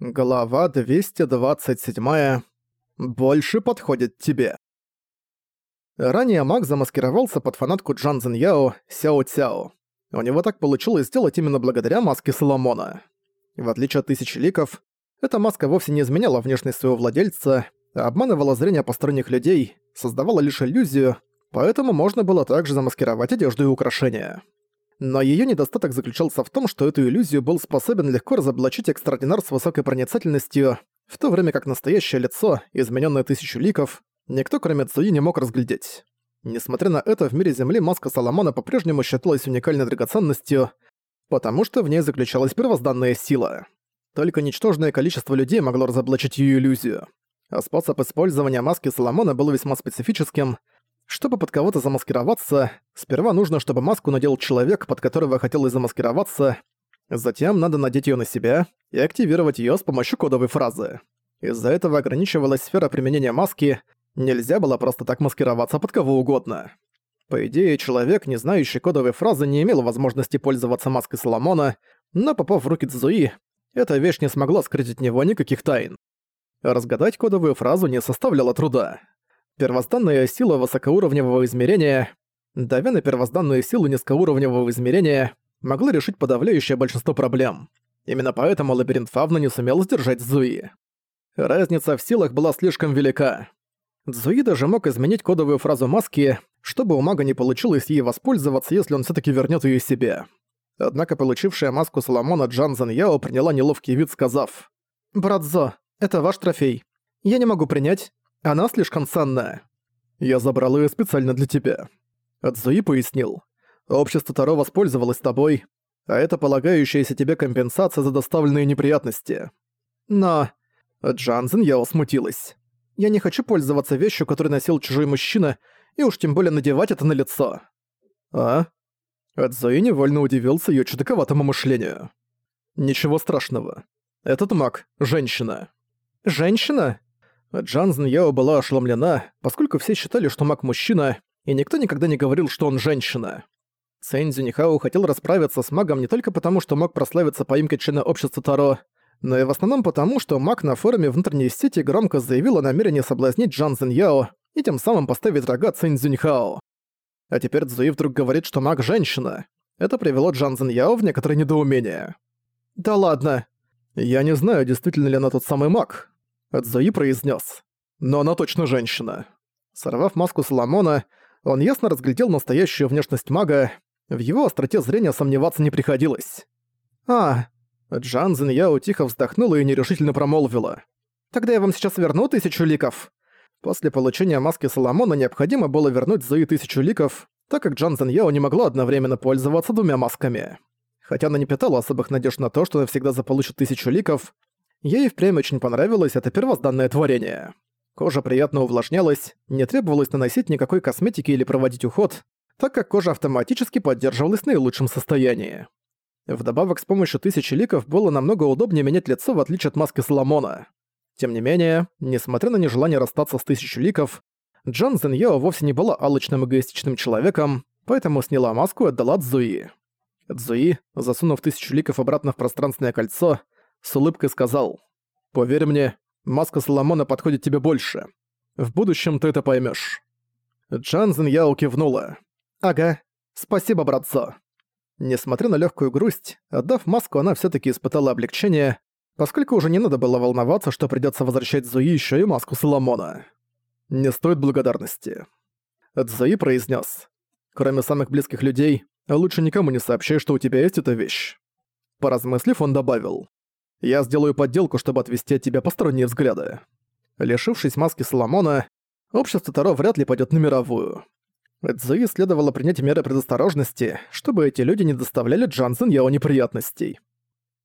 Глава 227. Больше подходит тебе. Ранее маг замаскировался под фанатку Джан Яо Сяо Цяо. У него так получилось сделать именно благодаря маске Соломона. В отличие от Тысячи Ликов, эта маска вовсе не изменяла внешность своего владельца, а обманывала зрение посторонних людей, создавала лишь иллюзию, поэтому можно было также замаскировать одежду и украшения. Но её недостаток заключался в том, что эту иллюзию был способен легко разоблачить экстраординар с высокой проницательностью, в то время как настоящее лицо, изменённое тысячу ликов, никто кроме Цуи не мог разглядеть. Несмотря на это, в мире Земли маска Соломона по-прежнему считалась уникальной драгоценностью, потому что в ней заключалась первозданная сила. Только ничтожное количество людей могло разоблачить её иллюзию. А способ использования маски Соломона был весьма специфическим — чтобы под кого-то замаскироваться, сперва нужно, чтобы маску надел человек, под которого хотелось замаскироваться, затем надо надеть её на себя и активировать её с помощью кодовой фразы. Из-за этого ограничивалась сфера применения маски, нельзя было просто так маскироваться под кого угодно. По идее, человек, не знающий кодовой фразы, не имел возможности пользоваться маской Соломона, но попав в руки Цзуи, эта вещь не смогла скрыть от него никаких тайн. Разгадать кодовую фразу не составляло труда. Первозданная сила высокоуровневого измерения, давя на первозданную силу низкоуровневого измерения, могла решить подавляющее большинство проблем. Именно поэтому лабиринт Фавна не сумел сдержать Зуи. Разница в силах была слишком велика. Зуи даже мог изменить кодовую фразу маски, чтобы у мага не получилось ей воспользоваться, если он все таки вернет ее себе. Однако получившая маску Соломона Джанзен Яо приняла неловкий вид, сказав «Брат Зо, это ваш трофей. Я не могу принять, она слишком ценная. Я забрал её специально для тебя. Адзуи пояснил. Общество Таро воспользовалось тобой, а это полагающаяся тебе компенсация за доставленные неприятности. Но... Джанзен я смутилась. Я не хочу пользоваться вещью, которую носил чужой мужчина, и уж тем более надевать это на лицо. А? Адзуи невольно удивился её чудаковатому мышлению. Ничего страшного. Этот маг — женщина. Женщина? Джанзен Яо была ошеломлена, поскольку все считали, что маг мужчина, и никто никогда не говорил, что он женщина. Цэнь Зюнихао хотел расправиться с магом не только потому, что мог прославиться поимкой члена общества Таро, но и в основном потому, что маг на форуме внутренней сети громко заявил о намерении соблазнить Джанзен Яо и тем самым поставить рога Цэнь Зюнихао. А теперь Цзуи вдруг говорит, что маг – женщина. Это привело Джанзен Яо в некоторое недоумение. «Да ладно. Я не знаю, действительно ли она тот самый маг. Цзуи произнес. «Но она точно женщина». Сорвав маску Соломона, он ясно разглядел настоящую внешность мага, в его остроте зрения сомневаться не приходилось. «А...» Джан Зиньяо тихо вздохнула и нерешительно промолвила. «Тогда я вам сейчас верну тысячу ликов». После получения маски Соломона необходимо было вернуть Зои тысячу ликов, так как Джан Зиньяо не могла одновременно пользоваться двумя масками. Хотя она не питала особых надежд на то, что навсегда заполучит тысячу ликов, Ей впрямь очень понравилось это первозданное творение. Кожа приятно увлажнялась, не требовалось наносить никакой косметики или проводить уход, так как кожа автоматически поддерживалась в наилучшем состоянии. Вдобавок, с помощью тысячи ликов было намного удобнее менять лицо, в отличие от маски Соломона. Тем не менее, несмотря на нежелание расстаться с тысячу ликов, Джан Зеньяо вовсе не была алчным эгоистичным человеком, поэтому сняла маску и отдала Цзуи. Цзуи, засунув тысячу ликов обратно в пространственное кольцо, с улыбкой сказал «Поверь мне, маска Соломона подходит тебе больше. В будущем ты это поймешь. Джанзен Яо кивнула. «Ага, спасибо, братцо». Несмотря на легкую грусть, отдав маску, она все таки испытала облегчение, поскольку уже не надо было волноваться, что придется возвращать Зуи еще и маску Соломона. «Не стоит благодарности». Зуи произнес: «Кроме самых близких людей, лучше никому не сообщай, что у тебя есть эта вещь». Поразмыслив, он добавил. Я сделаю подделку, чтобы отвести от тебя посторонние взгляды. Лишившись маски Соломона, общество Таро вряд ли пойдет на мировую. Цзуи следовало принять меры предосторожности, чтобы эти люди не доставляли Джанзен Яо неприятностей.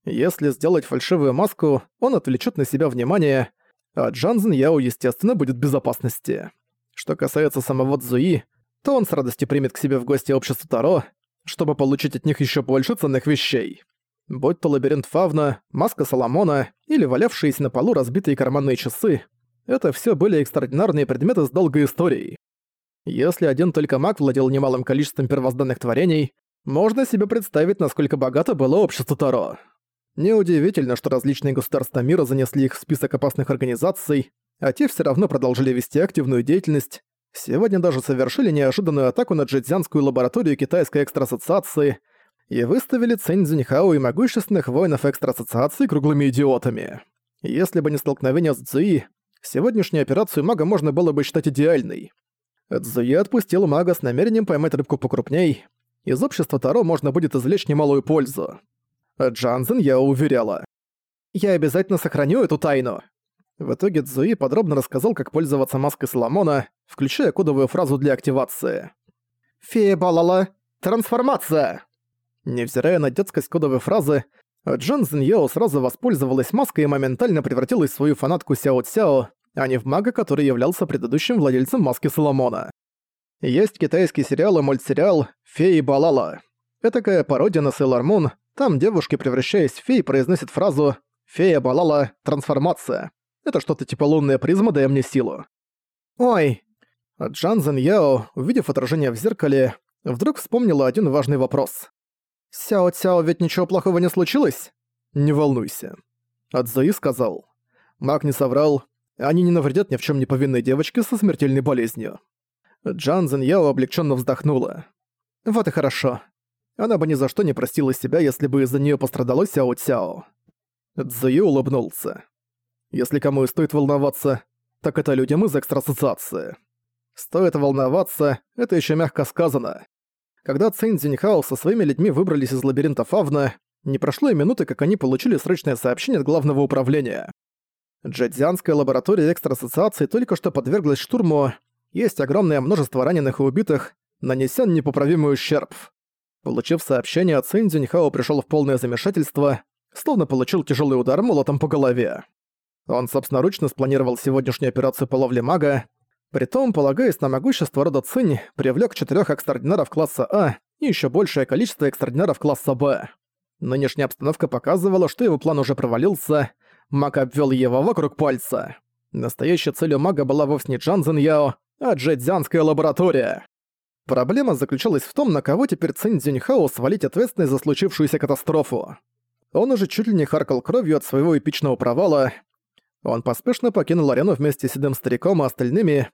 Если сделать фальшивую маску, он отвлечет на себя внимание, а Джанзен Яо, естественно, будет в безопасности. Что касается самого Цзуи, то он с радостью примет к себе в гости общество Таро, чтобы получить от них еще больше ценных вещей. Будь то лабиринт Фавна, маска Соломона или валявшиеся на полу разбитые карманные часы, это все были экстраординарные предметы с долгой историей. Если один только маг владел немалым количеством первозданных творений, можно себе представить, насколько богато было общество Таро. Неудивительно, что различные государства мира занесли их в список опасных организаций, а те все равно продолжили вести активную деятельность. Сегодня даже совершили неожиданную атаку на джидзянскую лабораторию Китайской экстраассоциации и выставили Цинь Цзиньхао и могущественных воинов экстраассоциации круглыми идиотами. Если бы не столкновение с Цзуи, сегодняшнюю операцию мага можно было бы считать идеальной. Цзуи отпустил мага с намерением поймать рыбку покрупней. Из общества Таро можно будет извлечь немалую пользу. Джанзен я уверяла. «Я обязательно сохраню эту тайну». В итоге Цзуи подробно рассказал, как пользоваться маской Соломона, включая кодовую фразу для активации. «Фея Балала! Трансформация!» Невзирая на детскость кодовой фразы, Джан Зиньяо сразу воспользовалась маской и моментально превратилась в свою фанатку Сяо Цяо, а не в мага, который являлся предыдущим владельцем маски Соломона. Есть китайский сериал и мультсериал «Феи Балала». Этакая пародия на Sailor Moon, там девушки, превращаясь в фей, произносят фразу «Фея Балала. Трансформация». Это что-то типа лунная призма, дай мне силу. «Ой!» Джан Зен Яо, увидев отражение в зеркале, вдруг вспомнила один важный вопрос. «Сяо Цяо, ведь ничего плохого не случилось?» «Не волнуйся». Адзуи сказал. Маг не соврал, они не навредят ни в чем не повинной девочке со смертельной болезнью. Джан Зен Яо облегченно вздохнула. «Вот и хорошо. Она бы ни за что не простила себя, если бы из-за нее пострадало Сяо Цяо. Цзуи улыбнулся. Если кому и стоит волноваться, так это людям из экстрасоциации. Стоит волноваться, это еще мягко сказано. Когда Цинь Цзиньхао со своими людьми выбрались из лабиринта Фавна, не прошло и минуты, как они получили срочное сообщение от главного управления. Джадзянская лаборатория экстрасоциации только что подверглась штурму, есть огромное множество раненых и убитых, нанесен непоправимый ущерб. Получив сообщение, Цинь Цзюньхао пришёл в полное замешательство, словно получил тяжелый удар молотом по голове. Он собственноручно спланировал сегодняшнюю операцию по ловле мага, притом, полагаясь на могущество рода Цинь, привлёк четырёх экстраординаров класса А и ещё большее количество экстраординаров класса Б. Нынешняя обстановка показывала, что его план уже провалился, маг обвёл его вокруг пальца. Настоящей целью мага была вовсе не Джанзен Яо, а Джэцзянская лаборатория. Проблема заключалась в том, на кого теперь Цинь Цзюньхао свалить ответственность за случившуюся катастрофу. Он уже чуть ли не харкал кровью от своего эпичного провала. Он поспешно покинул арену вместе с седым стариком и остальными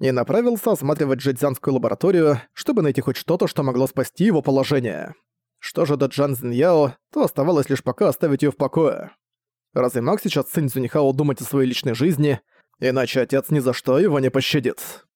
и направился осматривать джедзянскую лабораторию, чтобы найти хоть что-то, что могло спасти его положение. Что же до Джан Зиньяо, то оставалось лишь пока оставить ее в покое. Разве маг сейчас Цинь Цзюньхао думать о своей личной жизни, иначе отец ни за что его не пощадит.